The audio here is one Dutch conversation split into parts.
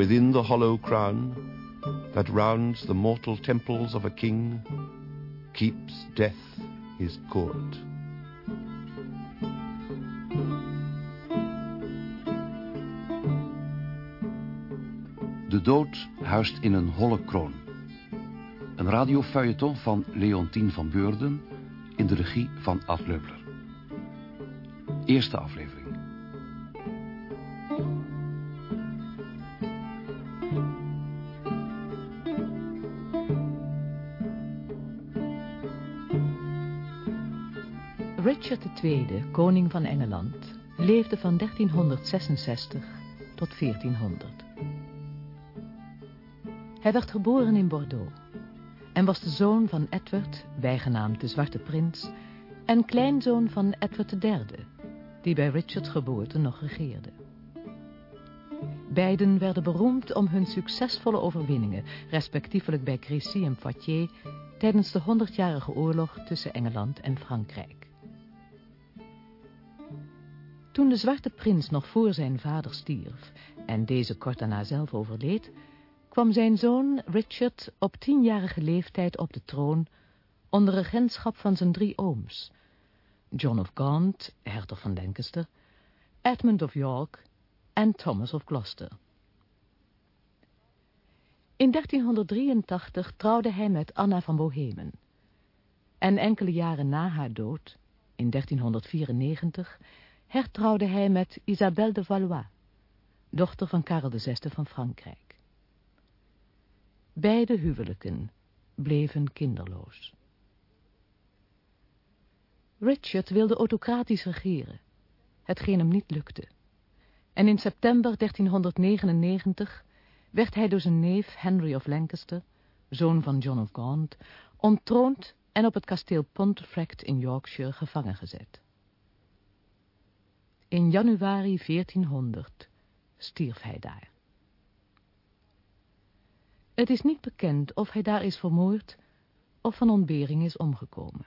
Within the hollow crown that rounds the mortal temples of a king keeps death his court. De dood huist in een holle kroon. Een radiofeuilleton van Leontien van Beurden in de regie van Ad Leupler. Eerste aflevering. Richard II, koning van Engeland, leefde van 1366 tot 1400. Hij werd geboren in Bordeaux en was de zoon van Edward, bijgenaamd de Zwarte Prins, en kleinzoon van Edward III, die bij Richards geboorte nog regeerde. Beiden werden beroemd om hun succesvolle overwinningen, respectievelijk bij Crécy en Poitiers, tijdens de Honderdjarige Oorlog tussen Engeland en Frankrijk. Toen de Zwarte Prins nog voor zijn vader stierf en deze kort daarna zelf overleed, kwam zijn zoon Richard op tienjarige leeftijd op de troon onder regentschap van zijn drie ooms, John of Gaunt, hertog van Lancaster, Edmund of York en Thomas of Gloucester. In 1383 trouwde hij met Anna van Bohemen. En enkele jaren na haar dood, in 1394, hertrouwde hij met Isabelle de Valois, dochter van Karel VI van Frankrijk. Beide huwelijken bleven kinderloos. Richard wilde autocratisch regeren, hetgeen hem niet lukte. En in september 1399 werd hij door zijn neef Henry of Lancaster, zoon van John of Gaunt, ontroond en op het kasteel Pontefract in Yorkshire gevangen gezet. In januari 1400 stierf hij daar. Het is niet bekend of hij daar is vermoord of van ontbering is omgekomen.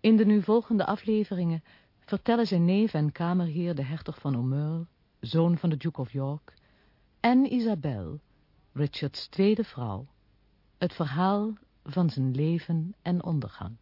In de nu volgende afleveringen vertellen zijn neef en kamerheer de hertog van Aumeur, zoon van de Duke of York, en Isabel, Richards tweede vrouw, het verhaal van zijn leven en ondergang.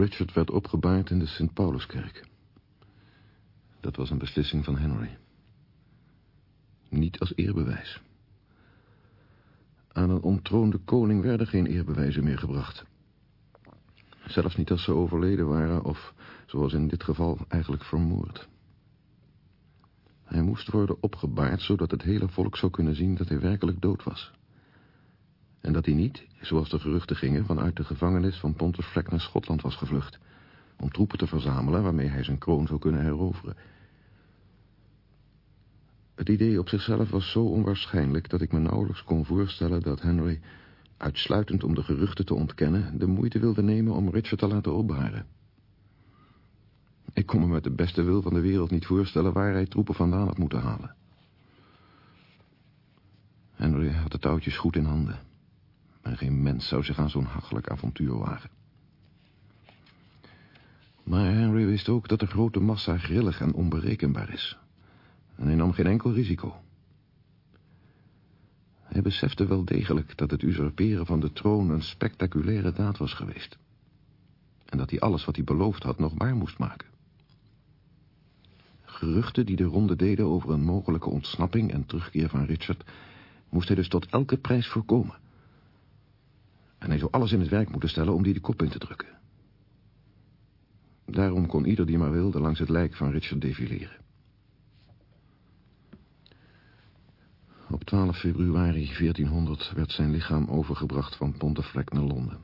Richard werd opgebaard in de Sint Pauluskerk. Dat was een beslissing van Henry. Niet als eerbewijs. Aan een ontroonde koning werden geen eerbewijzen meer gebracht. Zelfs niet als ze overleden waren of, zoals in dit geval, eigenlijk vermoord. Hij moest worden opgebaard zodat het hele volk zou kunnen zien dat hij werkelijk dood was. En dat hij niet, zoals de geruchten gingen, vanuit de gevangenis van Pontefract naar Schotland was gevlucht, om troepen te verzamelen waarmee hij zijn kroon zou kunnen heroveren. Het idee op zichzelf was zo onwaarschijnlijk dat ik me nauwelijks kon voorstellen dat Henry, uitsluitend om de geruchten te ontkennen, de moeite wilde nemen om Richard te laten opbaren. Ik kon me met de beste wil van de wereld niet voorstellen waar hij troepen vandaan had moeten halen. Henry had de touwtjes goed in handen. En geen mens zou zich aan zo'n hachelijk avontuur wagen. Maar Henry wist ook dat de grote massa grillig en onberekenbaar is. En hij nam geen enkel risico. Hij besefte wel degelijk dat het usurperen van de troon een spectaculaire daad was geweest. En dat hij alles wat hij beloofd had nog waar moest maken. Geruchten die de ronde deden over een mogelijke ontsnapping en terugkeer van Richard... moest hij dus tot elke prijs voorkomen. En hij zou alles in het werk moeten stellen om die de kop in te drukken. Daarom kon ieder die maar wilde langs het lijk van Richard defileren. Op 12 februari 1400 werd zijn lichaam overgebracht van Pontefract naar Londen.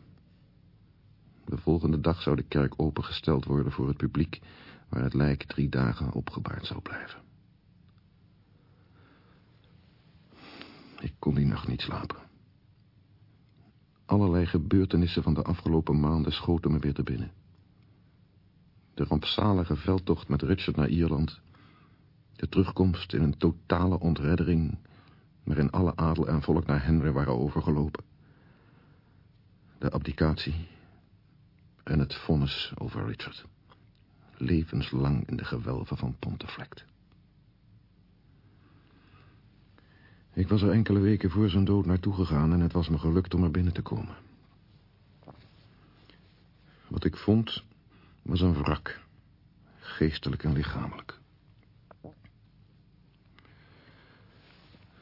De volgende dag zou de kerk opengesteld worden voor het publiek... waar het lijk drie dagen opgebaard zou blijven. Ik kon die nacht niet slapen. Allerlei gebeurtenissen van de afgelopen maanden schoten me weer te binnen. De rampzalige veldtocht met Richard naar Ierland... de terugkomst in een totale ontreddering... waarin alle adel en volk naar Henry waren overgelopen... de abdicatie en het vonnis over Richard. Levenslang in de gewelven van Pontefract. Ik was er enkele weken voor zijn dood naartoe gegaan... en het was me gelukt om er binnen te komen. Wat ik vond was een wrak. Geestelijk en lichamelijk.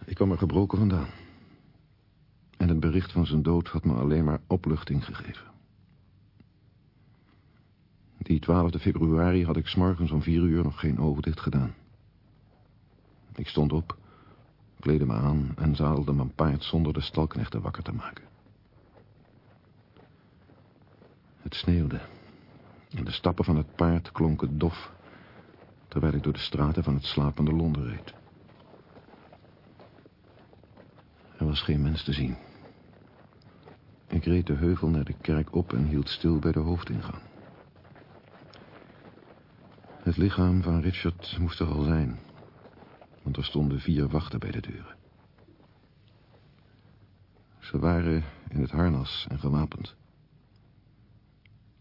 Ik kwam er gebroken vandaan. En het bericht van zijn dood had me alleen maar opluchting gegeven. Die 12 februari had ik s'morgens om vier uur nog geen ogen dicht gedaan. Ik stond op, kleedde me aan en zadelde mijn paard zonder de stalknechten wakker te maken. Het sneeuwde en de stappen van het paard klonken dof... terwijl ik door de straten van het slapende Londen reed. Er was geen mens te zien. Ik reed de heuvel naar de kerk op en hield stil bij de hoofdingang. Het lichaam van Richard moest er al zijn. Want er stonden vier wachten bij de deuren. Ze waren in het harnas en gewapend.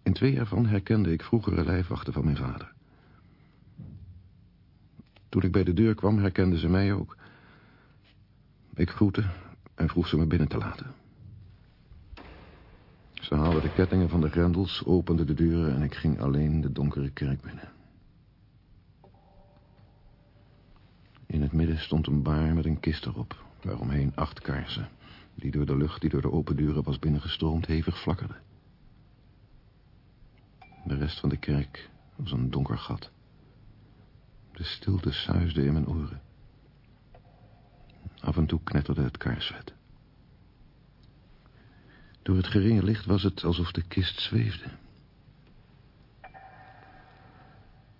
In twee ervan herkende ik vroegere lijfwachten van mijn vader. Toen ik bij de deur kwam, herkenden ze mij ook. Ik groette en vroeg ze me binnen te laten. Ze haalden de kettingen van de grendels, openden de deuren... en ik ging alleen de donkere kerk binnen. In het midden stond een baar met een kist erop, waaromheen acht kaarsen... die door de lucht die door de open deuren was binnengestroomd hevig flakkerden. De rest van de kerk was een donker gat. De stilte suisde in mijn oren. Af en toe knetterde het kaarsvet. Door het geringe licht was het alsof de kist zweefde.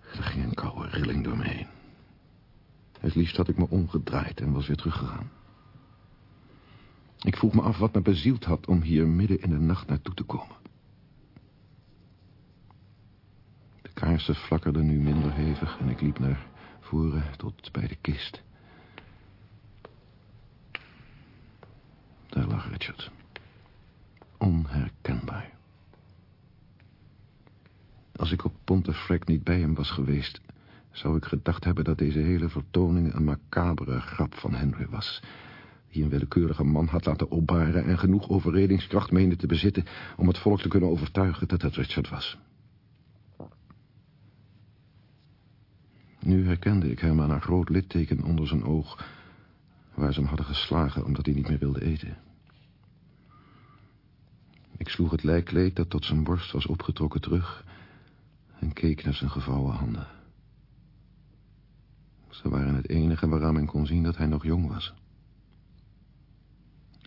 Er ging een koude rilling door me heen. Het liefst had ik me omgedraaid en was weer teruggegaan. Ik vroeg me af wat me bezield had om hier midden in de nacht naartoe te komen. De kaarsen flakkerden nu minder hevig en ik liep naar voren tot bij de kist. Daar lag Richard. Onherkenbaar. Als ik op Pontefract niet bij hem was geweest zou ik gedacht hebben dat deze hele vertoning een macabere grap van Henry was... die een willekeurige man had laten opbaren... en genoeg overredingskracht meende te bezitten... om het volk te kunnen overtuigen dat het Richard was. Nu herkende ik hem aan een groot litteken onder zijn oog... waar ze hem hadden geslagen omdat hij niet meer wilde eten. Ik sloeg het lijkkleed dat tot zijn borst was opgetrokken terug... en keek naar zijn gevouwen handen. Ze waren het enige waaraan men kon zien dat hij nog jong was.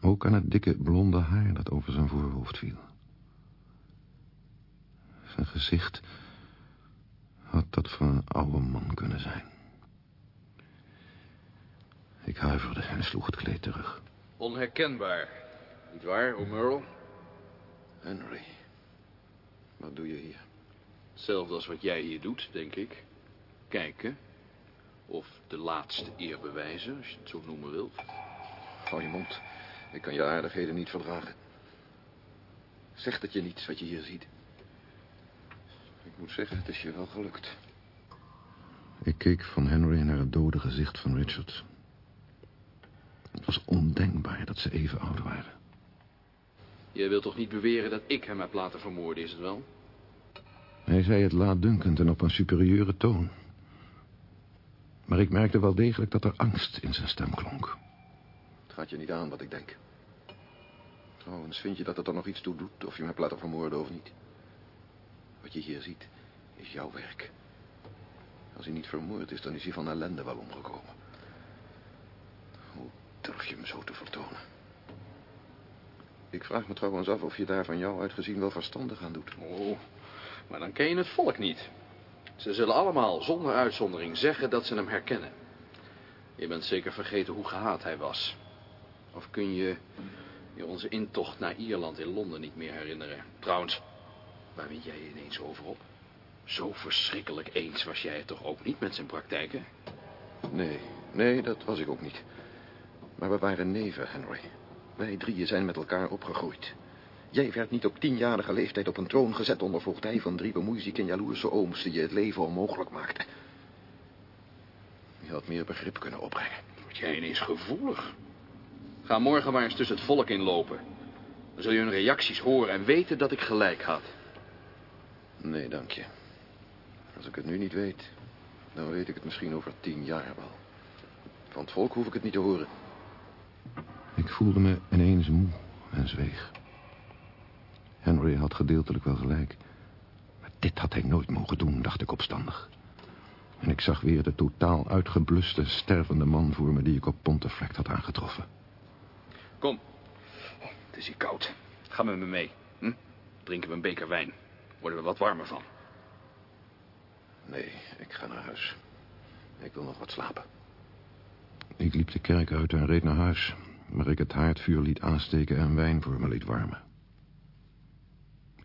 Ook aan het dikke blonde haar dat over zijn voorhoofd viel. Zijn gezicht had dat van een oude man kunnen zijn. Ik huiverde en sloeg het kleed terug. Onherkenbaar, niet waar, O'Merle? Henry, wat doe je hier? Hetzelfde als wat jij hier doet, denk ik. Kijken. Of de laatste eer bewijzen, als je het zo noemen wilt. Hou je mond. Ik kan je aardigheden niet verdragen. Zeg dat je niets wat je hier ziet. Ik moet zeggen, het is je wel gelukt. Ik keek van Henry naar het dode gezicht van Richard. Het was ondenkbaar dat ze even oud waren. Je wilt toch niet beweren dat ik hem heb laten vermoorden, is het wel? Hij zei het laatdunkend en op een superieure toon. Maar ik merkte wel degelijk dat er angst in zijn stem klonk. Het gaat je niet aan wat ik denk. Trouwens, vind je dat het er nog iets toe doet of je hem hebt laten vermoorden of niet? Wat je hier ziet, is jouw werk. Als hij niet vermoord is, dan is hij van ellende wel omgekomen. Hoe durf je hem zo te vertonen? Ik vraag me trouwens af of je daar van jou uitgezien wel verstandig aan doet. Oh, maar dan ken je het volk niet. Ze zullen allemaal, zonder uitzondering, zeggen dat ze hem herkennen. Je bent zeker vergeten hoe gehaat hij was. Of kun je je onze intocht naar Ierland in Londen niet meer herinneren? Trouwens, waar weet jij ineens over op? Zo verschrikkelijk eens was jij het toch ook niet met zijn praktijken? Nee, nee, dat was ik ook niet. Maar we waren neven, Henry. Wij drieën zijn met elkaar opgegroeid. Jij werd niet op tienjarige leeftijd op een troon gezet onder voogdij van drie bemoeizieke en jaloerse ooms die je het leven onmogelijk maakten. Je had meer begrip kunnen opbrengen. Word jij ineens gevoelig? Ga morgen maar eens tussen het volk inlopen. Dan zul je hun reacties horen en weten dat ik gelijk had. Nee, dank je. Als ik het nu niet weet, dan weet ik het misschien over tien jaar wel. Van het volk hoef ik het niet te horen. Ik voelde me ineens moe en zweeg. Henry had gedeeltelijk wel gelijk. Maar dit had hij nooit mogen doen, dacht ik opstandig. En ik zag weer de totaal uitgebluste, stervende man voor me... die ik op Pontefract had aangetroffen. Kom. Oh, het is hier koud. Ga met me mee. Hm? Drinken we een beker wijn. Worden we wat warmer van. Nee, ik ga naar huis. Ik wil nog wat slapen. Ik liep de kerk uit en reed naar huis... waar ik het haardvuur liet aansteken en wijn voor me liet warmen.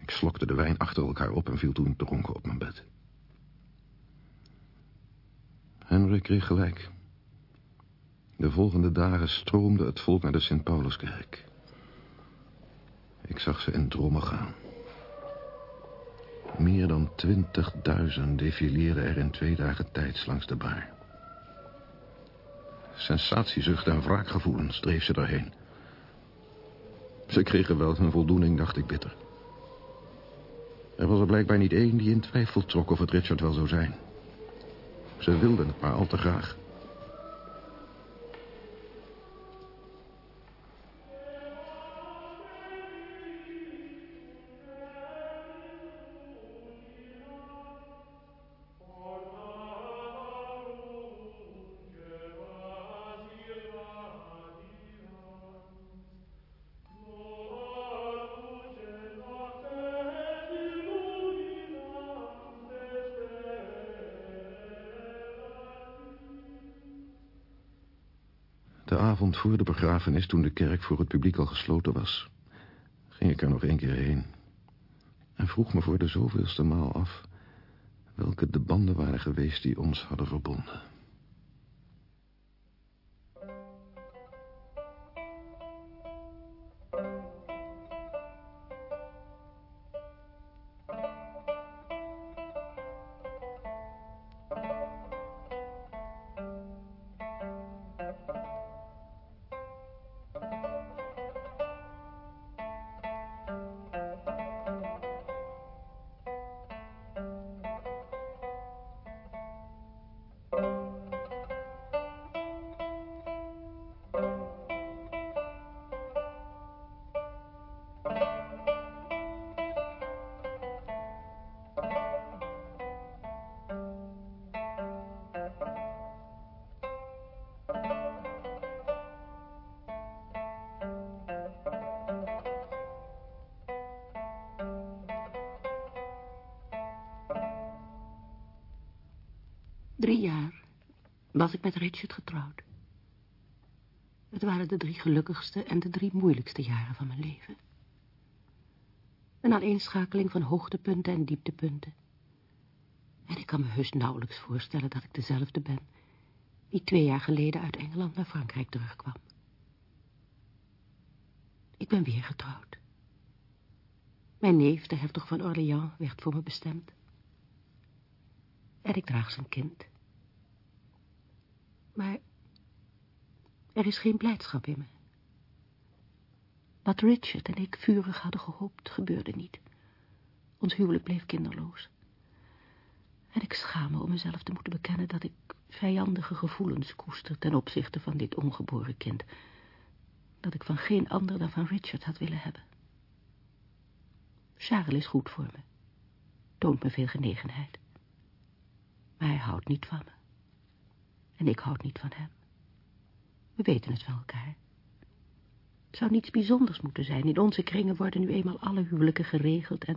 Ik slokte de wijn achter elkaar op en viel toen dronken op mijn bed. Henry kreeg gelijk. De volgende dagen stroomde het volk naar de Sint-Pauluskerk. Ik zag ze in drommen gaan. Meer dan twintigduizend defileerden er in twee dagen tijd langs de baar. Sensatiezucht en wraakgevoelens dreef ze daarheen. Ze kregen wel hun voldoening, dacht ik bitter. Er was er blijkbaar niet één die in twijfel trok of het Richard wel zou zijn. Ze wilden het maar al te graag. Begrafenis, toen de kerk voor het publiek al gesloten was... ging ik er nog één keer heen. En vroeg me voor de zoveelste maal af... welke de banden waren geweest die ons hadden verbonden. Drie jaar was ik met Richard getrouwd. Het waren de drie gelukkigste en de drie moeilijkste jaren van mijn leven. Een aaneenschakeling van hoogtepunten en dieptepunten. En ik kan me heus nauwelijks voorstellen dat ik dezelfde ben... die twee jaar geleden uit Engeland naar Frankrijk terugkwam. Ik ben weer getrouwd. Mijn neef, de hertog van Orléans, werd voor me bestemd. En ik draag zijn kind. Maar er is geen blijdschap in me. Wat Richard en ik vurig hadden gehoopt, gebeurde niet. Ons huwelijk bleef kinderloos. En ik schaam me om mezelf te moeten bekennen dat ik vijandige gevoelens koester ten opzichte van dit ongeboren kind, dat ik van geen ander dan van Richard had willen hebben. Charles is goed voor me, toont me veel genegenheid. Maar hij houdt niet van me. En ik houd niet van hem. We weten het van elkaar. Het zou niets bijzonders moeten zijn. In onze kringen worden nu eenmaal alle huwelijken geregeld en...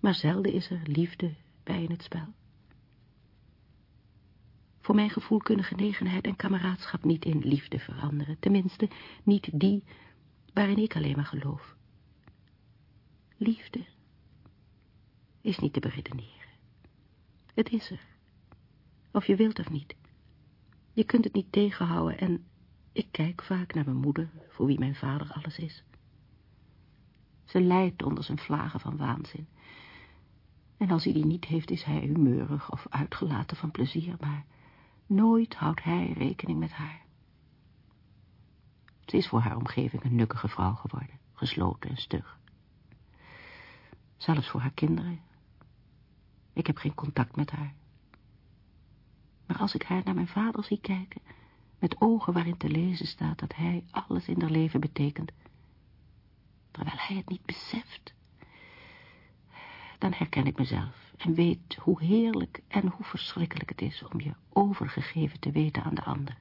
Maar zelden is er liefde bij in het spel. Voor mijn gevoel kunnen genegenheid en kameraadschap niet in liefde veranderen. Tenminste, niet die waarin ik alleen maar geloof. Liefde is niet te beredeneren. Het is er. Of je wilt of niet. Je kunt het niet tegenhouden en ik kijk vaak naar mijn moeder, voor wie mijn vader alles is. Ze lijdt onder zijn vlagen van waanzin. En als hij die niet heeft, is hij humeurig of uitgelaten van plezier, maar nooit houdt hij rekening met haar. Ze is voor haar omgeving een nukkige vrouw geworden, gesloten en stug. Zelfs voor haar kinderen. Ik heb geen contact met haar. Maar als ik haar naar mijn vader zie kijken, met ogen waarin te lezen staat dat hij alles in haar leven betekent, terwijl hij het niet beseft, dan herken ik mezelf en weet hoe heerlijk en hoe verschrikkelijk het is om je overgegeven te weten aan de ander.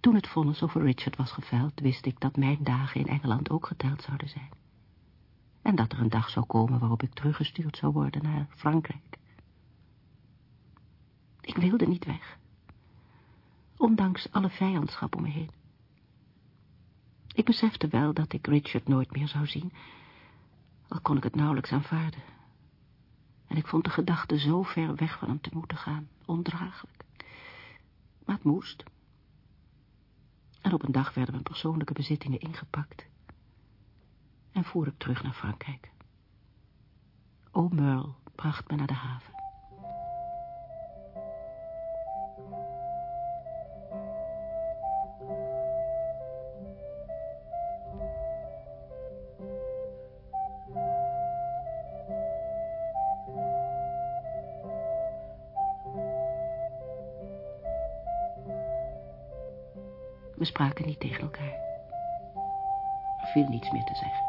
Toen het vonnis over Richard was geveld, wist ik dat mijn dagen in Engeland ook geteld zouden zijn. En dat er een dag zou komen waarop ik teruggestuurd zou worden naar Frankrijk. Ik wilde niet weg. Ondanks alle vijandschap om me heen. Ik besefte wel dat ik Richard nooit meer zou zien, al kon ik het nauwelijks aanvaarden. En ik vond de gedachte zo ver weg van hem te moeten gaan, ondraaglijk. Maar het moest. En op een dag werden mijn persoonlijke bezittingen ingepakt. En voer ik terug naar Frankrijk. O Merle bracht me naar de haven. We spraken niet tegen elkaar. Er viel niets meer te zeggen.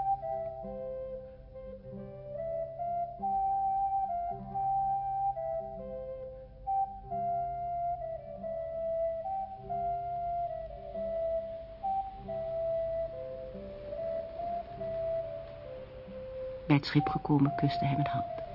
Bij het schip gekomen kuste hij mijn hand.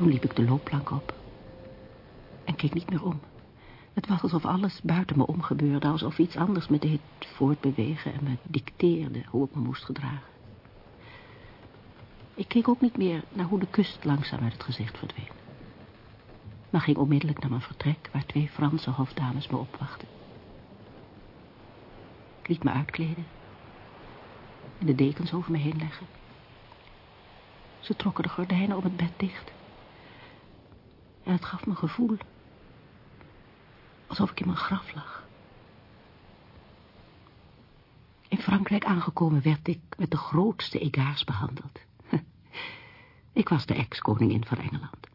Toen liep ik de loopplank op. En keek niet meer om. Het was alsof alles buiten me om gebeurde. Alsof iets anders me deed voortbewegen en me dicteerde hoe ik me moest gedragen. Ik keek ook niet meer naar hoe de kust langzaam uit het gezicht verdween. Maar ging onmiddellijk naar mijn vertrek... waar twee Franse hofdames me opwachten. Ik liet me uitkleden. En de dekens over me heen leggen. Ze trokken de gordijnen om het bed dicht... En het gaf me gevoel. Alsof ik in mijn graf lag. In Frankrijk aangekomen werd ik met de grootste egaars behandeld. Ik was de ex-koningin van Engeland.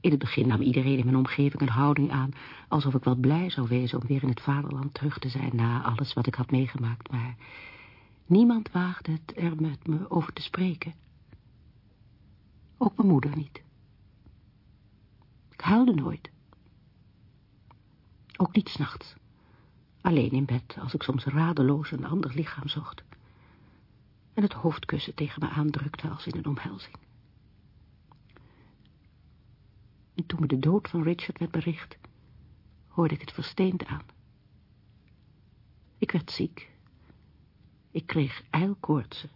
In het begin nam iedereen in mijn omgeving een houding aan... alsof ik wel blij zou wezen om weer in het vaderland terug te zijn... na alles wat ik had meegemaakt, maar... niemand waagde het er met me over te spreken. Ook mijn moeder niet. Ik huilde nooit. Ook niet s'nachts. Alleen in bed, als ik soms radeloos een ander lichaam zocht. En het hoofdkussen tegen me aandrukte als in een omhelzing. En toen me de dood van Richard werd bericht, hoorde ik het versteend aan. Ik werd ziek. Ik kreeg eilkoortsen.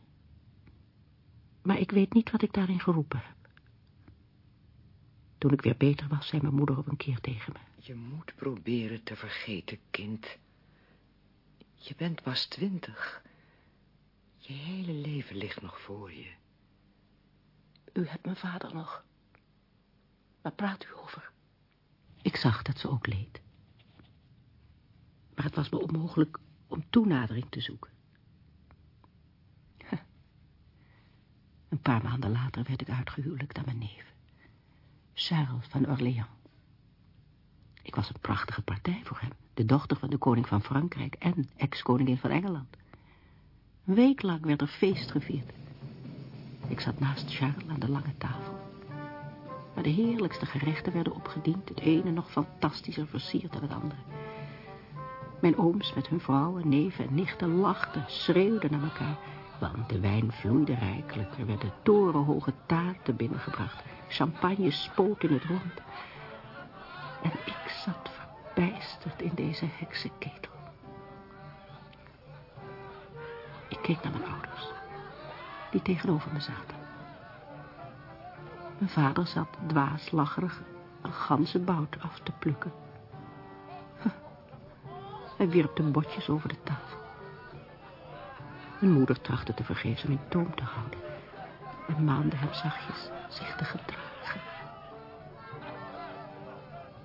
Maar ik weet niet wat ik daarin geroepen heb. Toen ik weer beter was, zei mijn moeder op een keer tegen me. Je moet proberen te vergeten, kind. Je bent pas twintig. Je hele leven ligt nog voor je. U hebt mijn vader nog. Waar praat u over? Ik zag dat ze ook leed. Maar het was me onmogelijk om toenadering te zoeken. Een paar maanden later werd ik uitgehuwelijkd aan mijn neef. Charles van Orléans. Ik was een prachtige partij voor hem. De dochter van de koning van Frankrijk en ex-koningin van Engeland. Een week lang werd er feest gevierd. Ik zat naast Charles aan de lange tafel. Maar de heerlijkste gerechten werden opgediend. Het ene nog fantastischer versierd dan het andere. Mijn ooms met hun vrouwen, neven en nichten lachten, schreeuwden naar elkaar. Want de wijn vloeide rijkelijk. Er werden torenhoge taarten binnengebracht. Champagne spoot in het rond. En ik zat verbijsterd in deze heksenketel. Ik keek naar mijn ouders, die tegenover me zaten. Mijn vader zat dwaaslacherig een ganzenbout af te plukken. Hij wierp de botjes over de Mijn moeder trachtte te vergeefs hem in toom te houden. En maande hem zachtjes zich te gedragen.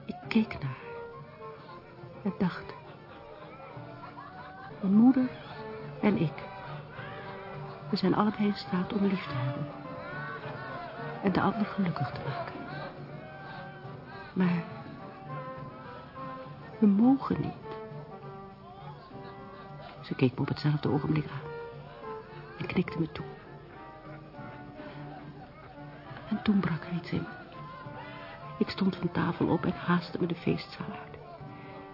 Ik keek naar haar. En dacht. Mijn moeder en ik. We zijn allebei in staat om lief te hebben. En de ander gelukkig te maken. Maar we mogen niet. Ze keek me op hetzelfde ogenblik aan. Knikte me toe. En toen brak er iets in. Ik stond van tafel op en haastte me de feestzaal uit.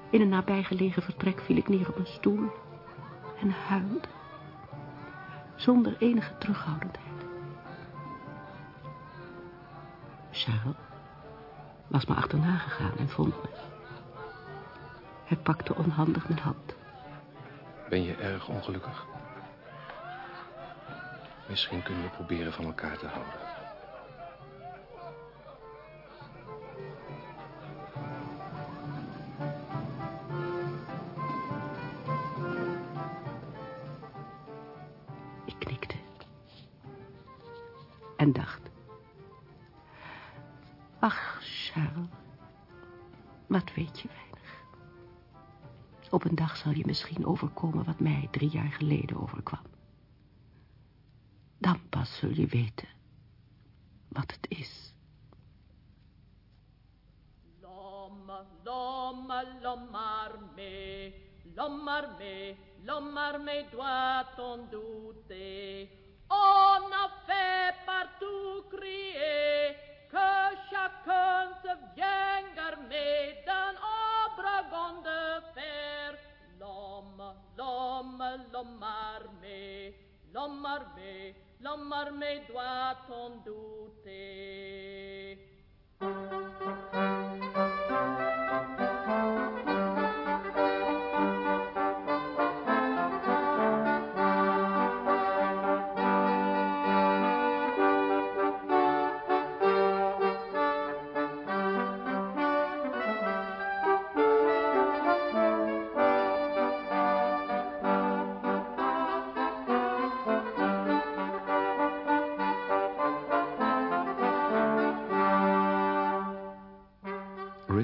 In een nabijgelegen vertrek viel ik neer op een stoel en huilde. Zonder enige terughoudendheid. Charles was me achterna gegaan en vond me. Hij pakte onhandig mijn hand. Ben je erg ongelukkig? Misschien kunnen we proberen van elkaar te houden. Ik knikte. En dacht. Ach, Charles. Wat weet je weinig. Op een dag zal je misschien overkomen wat mij drie jaar geleden overkwam. Dan pas zul je weten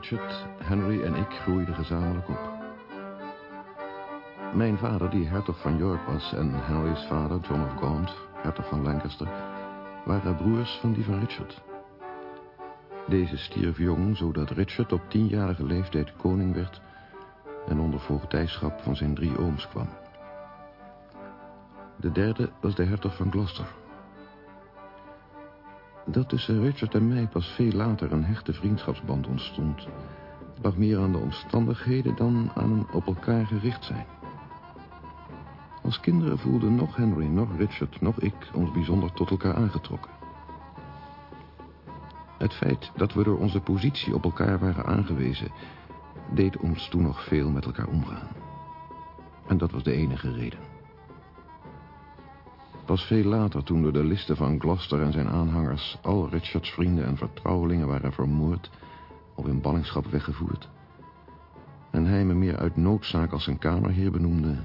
Richard, Henry en ik groeiden gezamenlijk op. Mijn vader, die hertog van York was, en Henry's vader, John of Gaunt, hertog van Lancaster, waren broers van die van Richard. Deze stierf jong, zodat Richard op tienjarige leeftijd koning werd en onder voogdijschap van zijn drie ooms kwam. De derde was de hertog van Gloucester. Dat tussen Richard en mij pas veel later een hechte vriendschapsband ontstond... lag meer aan de omstandigheden dan aan een op elkaar gericht zijn. Als kinderen voelden nog Henry, nog Richard, nog ik ons bijzonder tot elkaar aangetrokken. Het feit dat we door onze positie op elkaar waren aangewezen... deed ons toen nog veel met elkaar omgaan. En dat was de enige reden. Pas veel later, toen door de listen van Gloucester en zijn aanhangers... al Richards vrienden en vertrouwelingen waren vermoord... of in ballingschap weggevoerd... en hij me meer uit noodzaak als zijn kamerheer benoemde...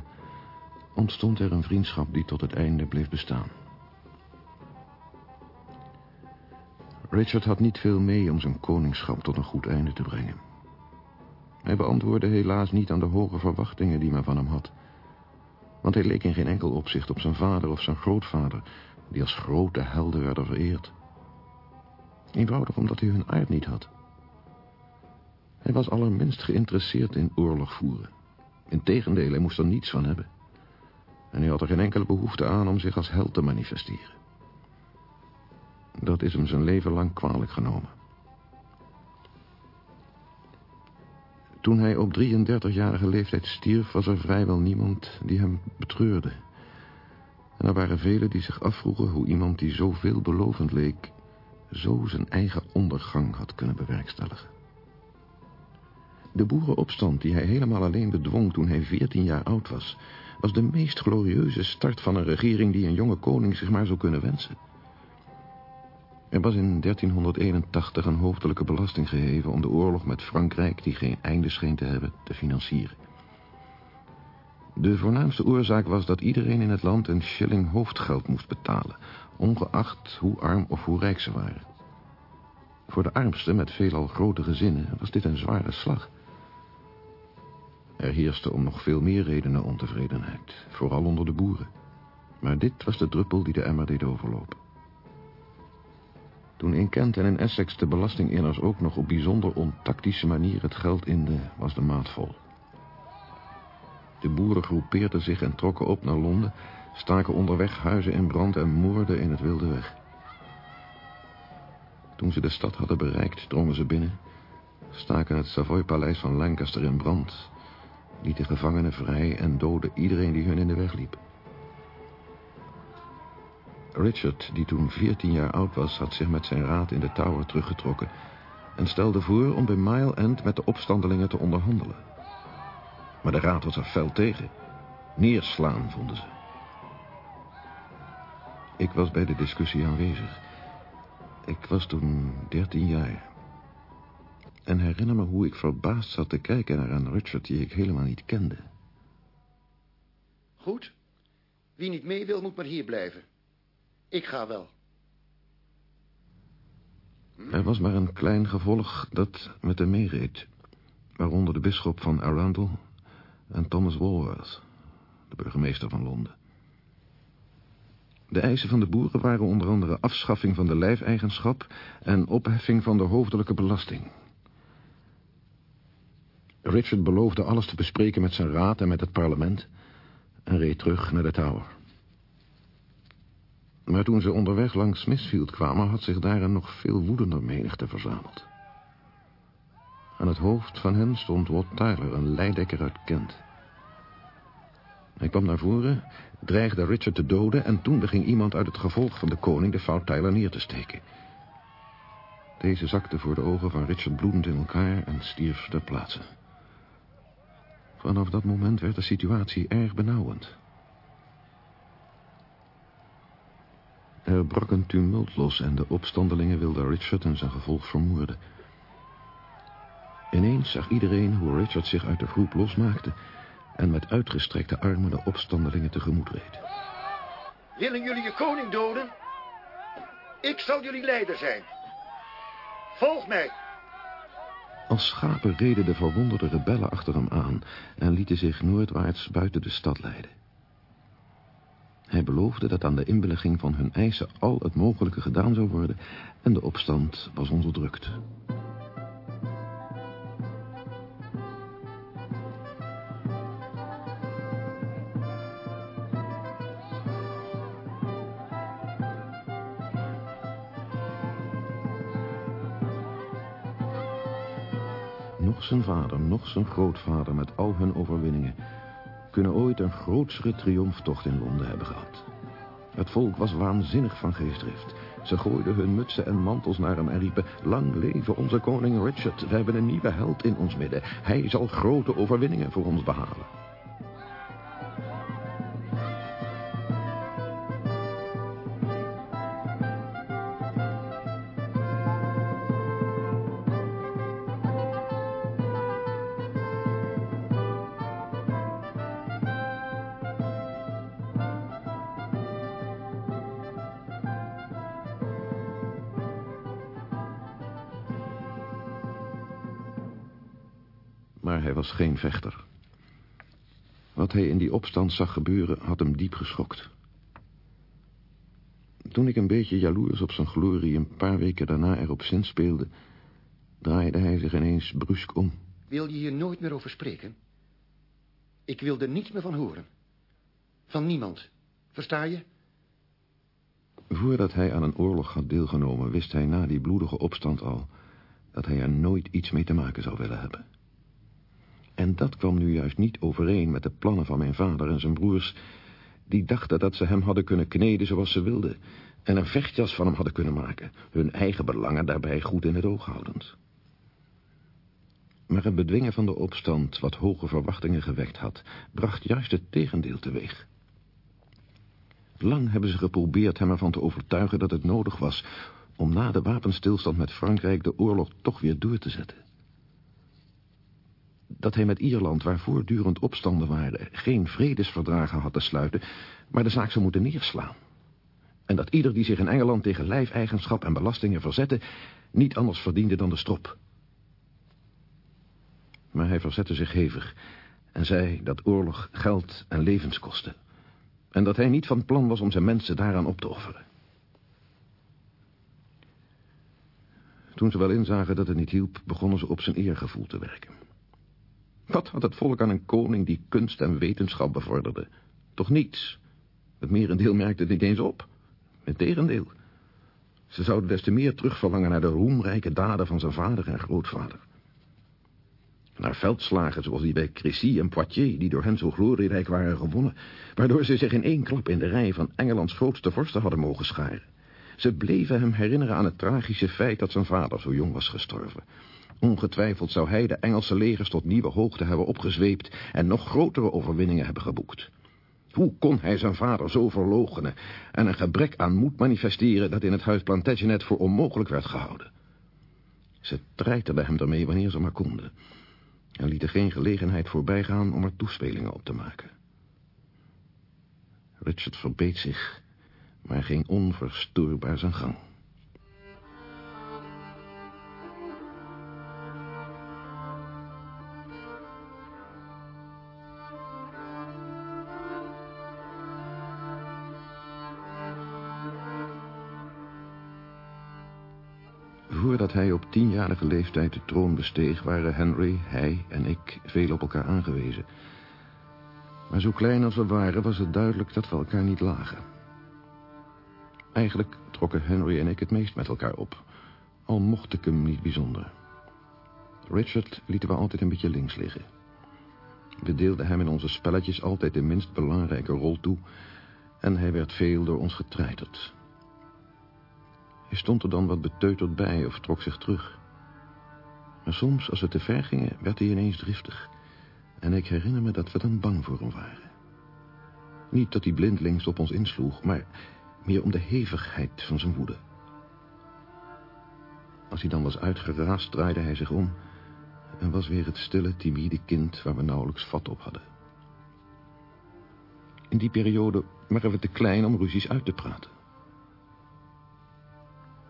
ontstond er een vriendschap die tot het einde bleef bestaan. Richard had niet veel mee om zijn koningschap tot een goed einde te brengen. Hij beantwoordde helaas niet aan de hoge verwachtingen die men van hem had. Want hij leek in geen enkel opzicht op zijn vader of zijn grootvader... die als grote helden werden vereerd. Eenvoudig omdat hij hun aard niet had. Hij was allerminst geïnteresseerd in oorlog voeren. Integendeel, hij moest er niets van hebben. En hij had er geen enkele behoefte aan om zich als held te manifesteren. Dat is hem zijn leven lang kwalijk genomen. Toen hij op 33-jarige leeftijd stierf... was er vrijwel niemand die hem betreurde. En er waren velen die zich afvroegen... hoe iemand die zo veelbelovend leek... zo zijn eigen ondergang had kunnen bewerkstelligen. De boerenopstand die hij helemaal alleen bedwong toen hij 14 jaar oud was... was de meest glorieuze start van een regering die een jonge koning zich maar zou kunnen wensen. Er was in 1381 een hoofdelijke belasting geheven om de oorlog met Frankrijk, die geen einde scheen te hebben, te financieren. De voornaamste oorzaak was dat iedereen in het land een shilling hoofdgeld moest betalen, ongeacht hoe arm of hoe rijk ze waren. Voor de armsten met veelal grote gezinnen was dit een zware slag. Er heerste om nog veel meer redenen ontevredenheid, vooral onder de boeren. Maar dit was de druppel die de emmer deed overlopen. Toen in Kent en in Essex de belastinginners ook nog op bijzonder ontactische manier het geld inde, was de maat vol. De boeren groepeerden zich en trokken op naar Londen, staken onderweg huizen in brand en moorden in het wilde weg. Toen ze de stad hadden bereikt, drongen ze binnen, staken het Savoy-paleis van Lancaster in brand, lieten gevangenen vrij en doden iedereen die hun in de weg liep. Richard, die toen 14 jaar oud was, had zich met zijn raad in de Tower teruggetrokken... en stelde voor om bij Mile End met de opstandelingen te onderhandelen. Maar de raad was er fel tegen. Neerslaan, vonden ze. Ik was bij de discussie aanwezig. Ik was toen 13 jaar. En herinner me hoe ik verbaasd zat te kijken naar een Richard die ik helemaal niet kende. Goed. Wie niet mee wil, moet maar hier blijven. Ik ga wel. Er was maar een klein gevolg dat met hem meereed. Waaronder de bisschop van Arundel en Thomas Walworth, de burgemeester van Londen. De eisen van de boeren waren onder andere afschaffing van de lijfeigenschap... en opheffing van de hoofdelijke belasting. Richard beloofde alles te bespreken met zijn raad en met het parlement... en reed terug naar de Tower. Maar toen ze onderweg langs Smithfield kwamen... had zich daar een nog veel woedender menigte verzameld. Aan het hoofd van hen stond Wat Tyler, een leidekker uit Kent. Hij kwam naar voren, dreigde Richard te doden... en toen beging iemand uit het gevolg van de koning de fout Tyler neer te steken. Deze zakte voor de ogen van Richard bloedend in elkaar en stierf ter plaatse. Vanaf dat moment werd de situatie erg benauwend. Er brak een tumult los en de opstandelingen wilden Richard en zijn gevolg vermoorden. Ineens zag iedereen hoe Richard zich uit de groep losmaakte... en met uitgestrekte armen de opstandelingen tegemoet reed. Willen jullie je koning doden? Ik zal jullie leider zijn. Volg mij. Als schapen reden de verwonderde rebellen achter hem aan... en lieten zich noordwaarts buiten de stad leiden. Hij beloofde dat aan de inwilliging van hun eisen al het mogelijke gedaan zou worden... en de opstand was onderdrukt. Nog zijn vader, nog zijn grootvader met al hun overwinningen kunnen ooit een grootsere triomftocht in Londen hebben gehad. Het volk was waanzinnig van geestdrift. Ze gooiden hun mutsen en mantels naar hem en riepen... Lang leven onze koning Richard. We hebben een nieuwe held in ons midden. Hij zal grote overwinningen voor ons behalen. Maar hij was geen vechter. Wat hij in die opstand zag gebeuren had hem diep geschokt. Toen ik een beetje jaloers op zijn glorie een paar weken daarna erop zinspeelde... draaide hij zich ineens brusk om. Wil je hier nooit meer over spreken? Ik wil er niets meer van horen. Van niemand. Versta je? Voordat hij aan een oorlog had deelgenomen... wist hij na die bloedige opstand al... dat hij er nooit iets mee te maken zou willen hebben. En dat kwam nu juist niet overeen met de plannen van mijn vader en zijn broers... die dachten dat ze hem hadden kunnen kneden zoals ze wilden... en een vechtjas van hem hadden kunnen maken... hun eigen belangen daarbij goed in het oog houdend. Maar het bedwingen van de opstand, wat hoge verwachtingen gewekt had... bracht juist het tegendeel teweeg. Lang hebben ze geprobeerd hem ervan te overtuigen dat het nodig was... om na de wapenstilstand met Frankrijk de oorlog toch weer door te zetten dat hij met Ierland, waar voortdurend opstanden waren... geen vredesverdragen had te sluiten, maar de zaak zou moeten neerslaan. En dat ieder die zich in Engeland tegen lijfeigenschap en belastingen verzette... niet anders verdiende dan de strop. Maar hij verzette zich hevig en zei dat oorlog geld en levens kostte. En dat hij niet van plan was om zijn mensen daaraan op te offeren. Toen ze wel inzagen dat het niet hielp, begonnen ze op zijn eergevoel te werken. Wat had het volk aan een koning die kunst en wetenschap bevorderde? Toch niets. Het merendeel merkte het niet eens op. Integendeel. Ze zouden des te meer terugverlangen naar de roemrijke daden van zijn vader en grootvader. Naar veldslagen zoals die bij Crécy en Poitiers, die door hen zo glorierijk waren gewonnen, waardoor ze zich in één klap in de rij van Engelands grootste vorsten hadden mogen scharen. Ze bleven hem herinneren aan het tragische feit dat zijn vader zo jong was gestorven. Ongetwijfeld zou hij de Engelse legers tot nieuwe hoogte hebben opgezweept en nog grotere overwinningen hebben geboekt. Hoe kon hij zijn vader zo verloochenen en een gebrek aan moed manifesteren dat in het huis Plantagenet voor onmogelijk werd gehouden? Ze treiterden hem ermee wanneer ze maar konden en lieten geen gelegenheid voorbijgaan om er toespelingen op te maken. Richard verbeet zich, maar ging onverstoorbaar zijn gang. Voordat hij op tienjarige leeftijd de troon besteeg... waren Henry, hij en ik veel op elkaar aangewezen. Maar zo klein als we waren, was het duidelijk dat we elkaar niet lagen. Eigenlijk trokken Henry en ik het meest met elkaar op. Al mocht ik hem niet bijzonder. Richard lieten we altijd een beetje links liggen. We deelden hem in onze spelletjes altijd de minst belangrijke rol toe... en hij werd veel door ons getreiterd... Hij stond er dan wat beteuterd bij of trok zich terug. Maar soms, als we te ver gingen, werd hij ineens driftig. En ik herinner me dat we dan bang voor hem waren. Niet dat hij blindelings op ons insloeg, maar meer om de hevigheid van zijn woede. Als hij dan was uitgeraasd, draaide hij zich om... en was weer het stille, timide kind waar we nauwelijks vat op hadden. In die periode waren we te klein om ruzies uit te praten.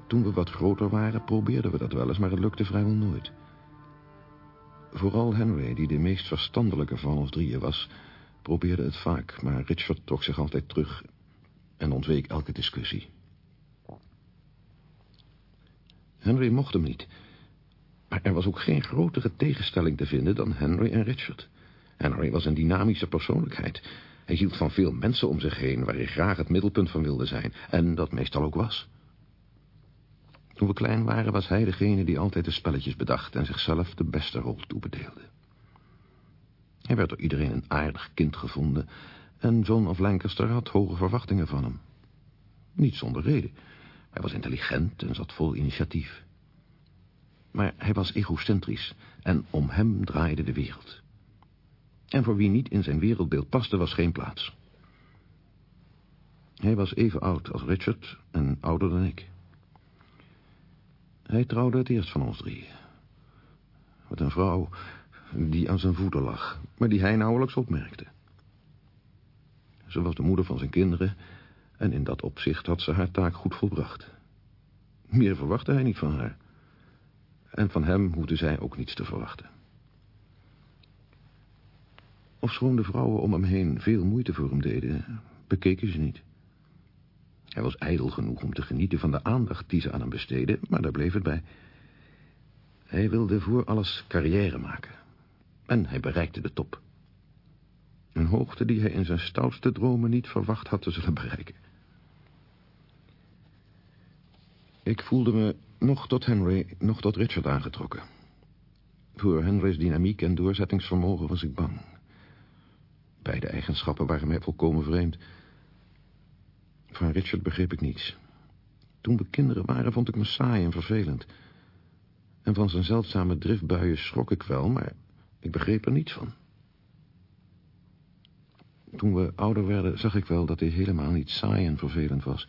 Toen we wat groter waren, probeerden we dat wel eens, maar het lukte vrijwel nooit. Vooral Henry, die de meest verstandelijke van ons drieën was, probeerde het vaak, maar Richard trok zich altijd terug en ontweek elke discussie. Henry mocht hem niet, maar er was ook geen grotere tegenstelling te vinden dan Henry en Richard. Henry was een dynamische persoonlijkheid. Hij hield van veel mensen om zich heen waar hij graag het middelpunt van wilde zijn, en dat meestal ook was. Toen we klein waren was hij degene die altijd de spelletjes bedacht... en zichzelf de beste rol toebedeelde. Hij werd door iedereen een aardig kind gevonden... en John of Lancaster had hoge verwachtingen van hem. Niet zonder reden. Hij was intelligent en zat vol initiatief. Maar hij was egocentrisch en om hem draaide de wereld. En voor wie niet in zijn wereldbeeld paste was geen plaats. Hij was even oud als Richard en ouder dan ik. Hij trouwde het eerst van ons drie. Met een vrouw die aan zijn voeten lag, maar die hij nauwelijks opmerkte. Ze was de moeder van zijn kinderen en in dat opzicht had ze haar taak goed volbracht. Meer verwachtte hij niet van haar. En van hem hoefde zij ook niets te verwachten. Ofschoon de vrouwen om hem heen veel moeite voor hem deden, bekeken ze niet. Hij was ijdel genoeg om te genieten van de aandacht die ze aan hem besteden, maar daar bleef het bij. Hij wilde voor alles carrière maken. En hij bereikte de top. Een hoogte die hij in zijn stoutste dromen niet verwacht had te zullen bereiken. Ik voelde me nog tot Henry, nog tot Richard aangetrokken. Voor Henry's dynamiek en doorzettingsvermogen was ik bang. Beide eigenschappen waren mij volkomen vreemd. Van Richard begreep ik niets. Toen we kinderen waren, vond ik me saai en vervelend. En van zijn zeldzame driftbuien schrok ik wel, maar ik begreep er niets van. Toen we ouder werden, zag ik wel dat hij helemaal niet saai en vervelend was.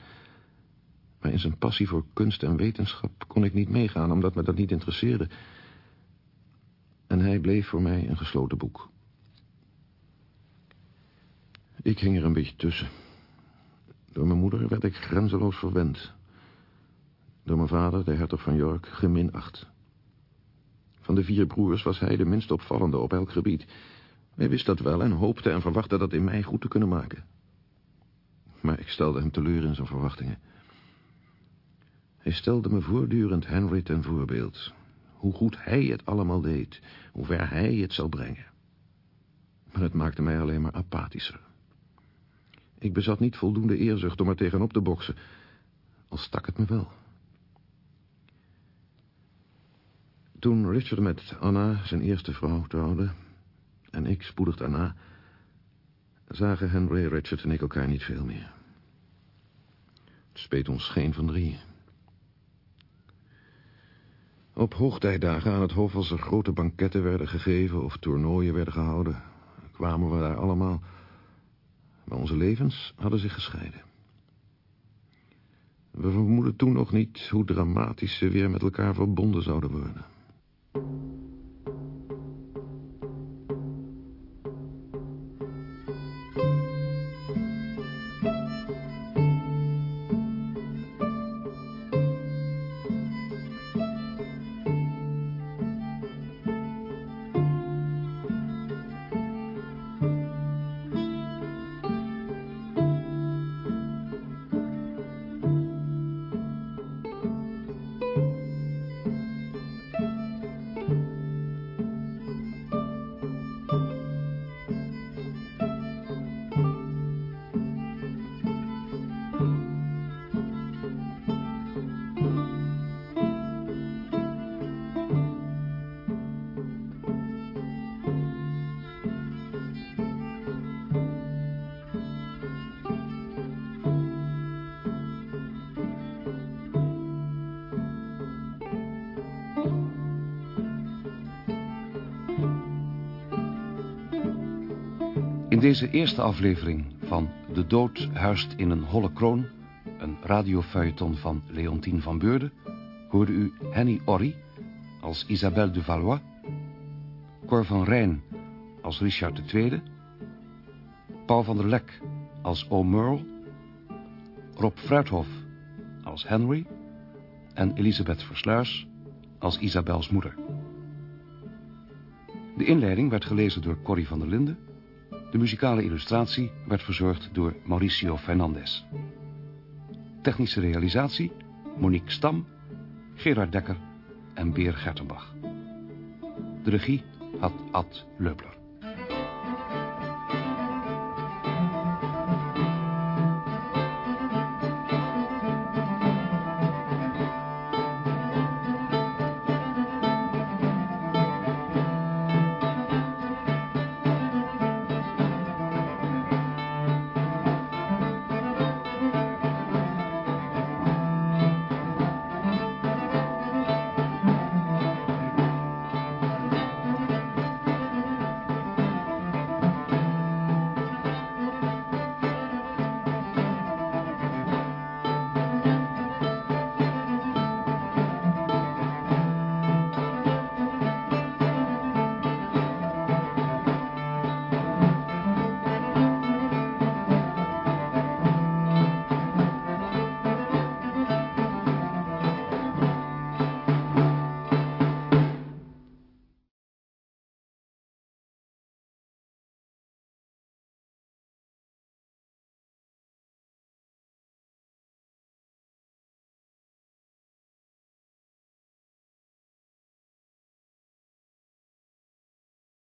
Maar in zijn passie voor kunst en wetenschap kon ik niet meegaan, omdat me dat niet interesseerde. En hij bleef voor mij een gesloten boek. Ik hing er een beetje tussen. Door mijn moeder werd ik grenzeloos verwend. Door mijn vader, de hertog van York, geminacht. Van de vier broers was hij de minst opvallende op elk gebied. Hij wist dat wel en hoopte en verwachtte dat in mij goed te kunnen maken. Maar ik stelde hem teleur in zijn verwachtingen. Hij stelde me voortdurend Henry ten voorbeeld. Hoe goed hij het allemaal deed, hoe ver hij het zou brengen. Maar het maakte mij alleen maar apathischer. Ik bezat niet voldoende eerzucht om er tegenop te boksen. Al stak het me wel. Toen Richard met Anna, zijn eerste vrouw, trouwde... en ik spoedig daarna... zagen Henry, Richard en ik elkaar niet veel meer. Het speet ons geen van drieën. Op hoogtijdagen aan het hof als er grote banketten werden gegeven... of toernooien werden gehouden... kwamen we daar allemaal... Maar onze levens hadden zich gescheiden. We vermoeden toen nog niet hoe dramatisch ze weer met elkaar verbonden zouden worden. In deze eerste aflevering van De Dood huist in een holle kroon... een radiofeuilleton van Leontien van Beurden... hoorde u Henny Orry als Isabelle de Valois... Cor van Rijn als Richard II... Paul van der Lek als O'Merle... Rob Fruithof als Henry... en Elisabeth Versluis als Isabels moeder. De inleiding werd gelezen door Corrie van der Linden... De muzikale illustratie werd verzorgd door Mauricio Fernandez. Technische realisatie Monique Stam, Gerard Dekker en Beer Gertenbach. De regie had Ad Leupler.